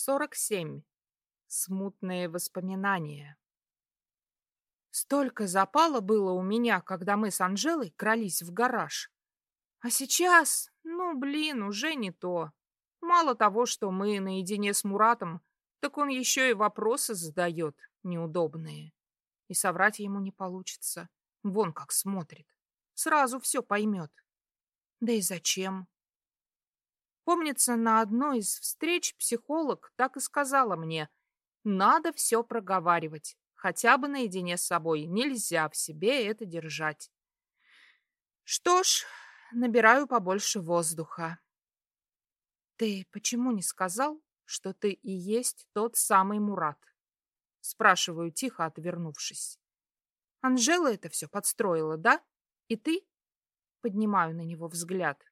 47. Смутные воспоминания. Столько запала было у меня, когда мы с Анжелой крались в гараж. А сейчас, ну, блин, уже не то. Мало того, что мы наедине с Муратом, так он еще и вопросы задает неудобные. И соврать ему не получится. Вон как смотрит. Сразу все поймет. Да и зачем? Помнится, на одной из встреч психолог так и сказала мне, надо все проговаривать, хотя бы наедине с собой, нельзя в себе это держать. Что ж, набираю побольше воздуха. Ты почему не сказал, что ты и есть тот самый Мурат? Спрашиваю тихо, отвернувшись. Анжела это все подстроила, да? И ты? Поднимаю на него взгляд.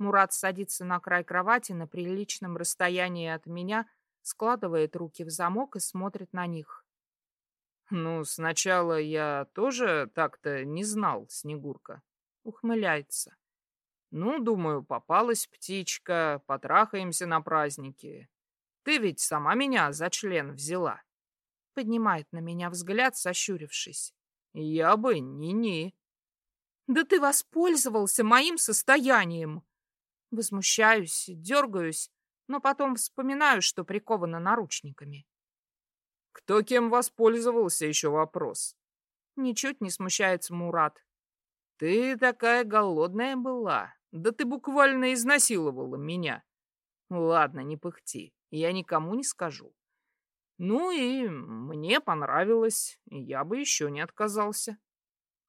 Мурат садится на край кровати на приличном расстоянии от меня, складывает руки в замок и смотрит на них. «Ну, сначала я тоже так-то не знал, Снегурка», — ухмыляется. «Ну, думаю, попалась птичка, потрахаемся на празднике. Ты ведь сама меня за член взяла». Поднимает на меня взгляд, сощурившись. «Я бы ни-ни». «Да ты воспользовался моим состоянием!» Возмущаюсь, дергаюсь, но потом вспоминаю, что прикована наручниками. Кто кем воспользовался, еще вопрос. Ничуть не смущается Мурат. Ты такая голодная была. Да ты буквально изнасиловала меня. Ладно, не пыхти, я никому не скажу. Ну и мне понравилось, я бы еще не отказался.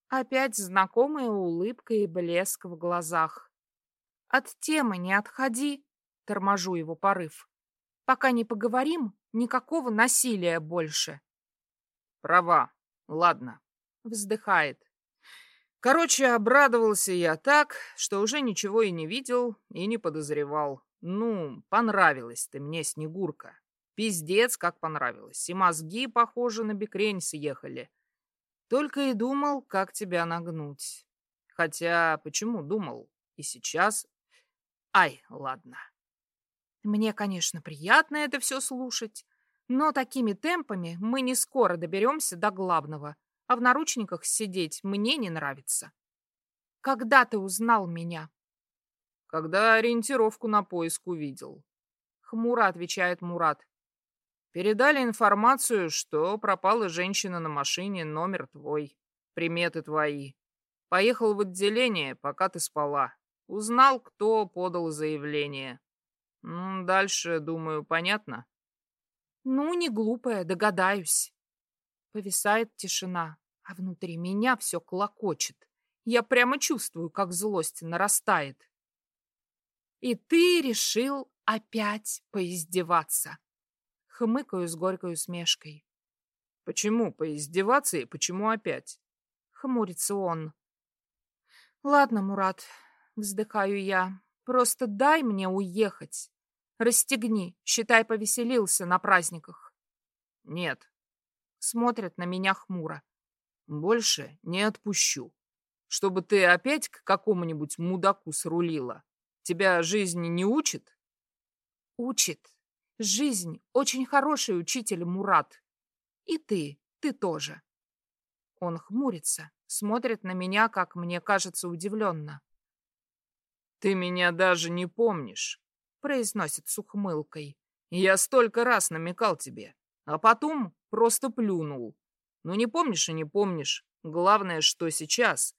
Опять знакомая улыбка и блеск в глазах. От темы не отходи, торможу его порыв. Пока не поговорим, никакого насилия больше. Права. Ладно. Вздыхает. Короче, обрадовался я так, что уже ничего и не видел, и не подозревал. Ну, понравилась ты мне, Снегурка. Пиздец, как понравилось. И мозги, похоже, на бекрень съехали. Только и думал, как тебя нагнуть. Хотя, почему думал? И сейчас Ай, ладно. Мне, конечно, приятно это все слушать, но такими темпами мы не скоро доберемся до главного, а в наручниках сидеть мне не нравится. Когда ты узнал меня? Когда ориентировку на поиск увидел. Хмуро отвечает Мурат. Передали информацию, что пропала женщина на машине, номер твой, приметы твои. Поехал в отделение, пока ты спала. Узнал, кто подал заявление. Ну, дальше, думаю, понятно. Ну, не глупая, догадаюсь. Повисает тишина, а внутри меня все клокочет. Я прямо чувствую, как злость нарастает. И ты решил опять поиздеваться. Хмыкаю с горькой усмешкой. Почему поиздеваться и почему опять? Хмурится он. Ладно, Мурат, Вздыхаю я. Просто дай мне уехать. Расстегни, считай, повеселился на праздниках. Нет. Смотрят на меня хмуро. Больше не отпущу. Чтобы ты опять к какому-нибудь мудаку срулила. Тебя жизнь не учит? Учит. Жизнь очень хороший учитель, Мурат. И ты, ты тоже. Он хмурится, смотрит на меня, как мне кажется, удивленно. «Ты меня даже не помнишь», — произносит с ухмылкой. «Я столько раз намекал тебе, а потом просто плюнул. Ну не помнишь и не помнишь. Главное, что сейчас.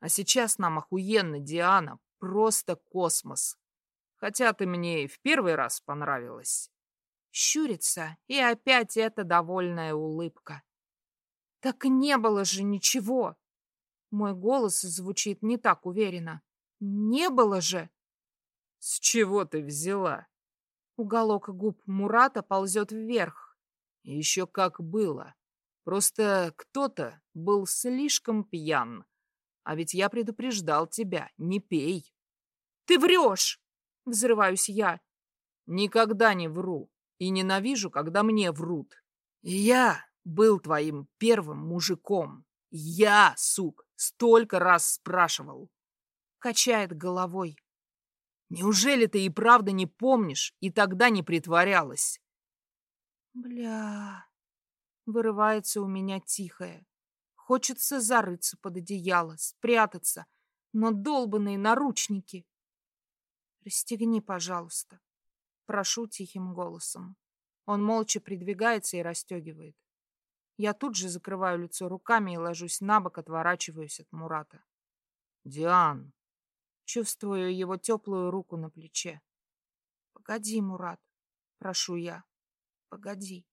А сейчас нам охуенно, Диана, просто космос. Хотя ты мне и в первый раз понравилась». Щурится, и опять эта довольная улыбка. «Так не было же ничего!» Мой голос звучит не так уверенно. Не было же. С чего ты взяла? Уголок губ Мурата ползет вверх. Еще как было. Просто кто-то был слишком пьян. А ведь я предупреждал тебя, не пей. Ты врешь! Взрываюсь я. Никогда не вру. И ненавижу, когда мне врут. Я был твоим первым мужиком. Я, сук, столько раз спрашивал качает головой. Неужели ты и правда не помнишь и тогда не притворялась? Бля... Вырывается у меня тихое. Хочется зарыться под одеяло, спрятаться, но долбанные наручники. Расстегни, пожалуйста. Прошу тихим голосом. Он молча придвигается и расстегивает. Я тут же закрываю лицо руками и ложусь на бок, отворачиваюсь от Мурата. «Диан!» Чувствую его теплую руку на плече. «Погоди, Мурат!» Прошу я. «Погоди!»